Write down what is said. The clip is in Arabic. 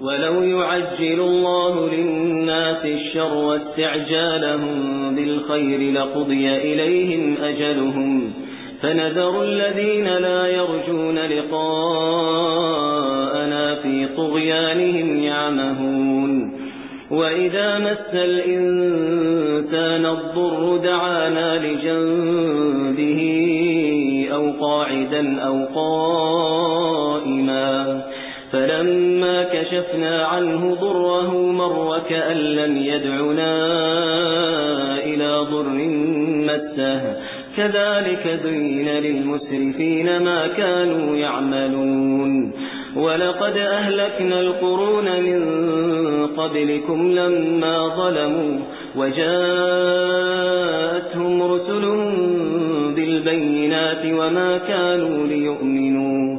ولو يعجل الله للناس الشر واستعجالهم بالخير لقضي إليهم أجلهم فنذر الذين لا يرجون لقاءنا في طغيانهم يعمهون وإذا مس الإنسان الضر دعانا لجنبه أو قاعدا أو قائما كشفنا عنه ضره مر كأن لم يدعنا إلى ضر مسه. كذلك ذين للمسرفين ما كانوا يعملون. ولقد أهلكنا القرون من قبلكم لما ظلموا وجاءتهم رسلهم بالبينات وما كانوا ليؤمنوا.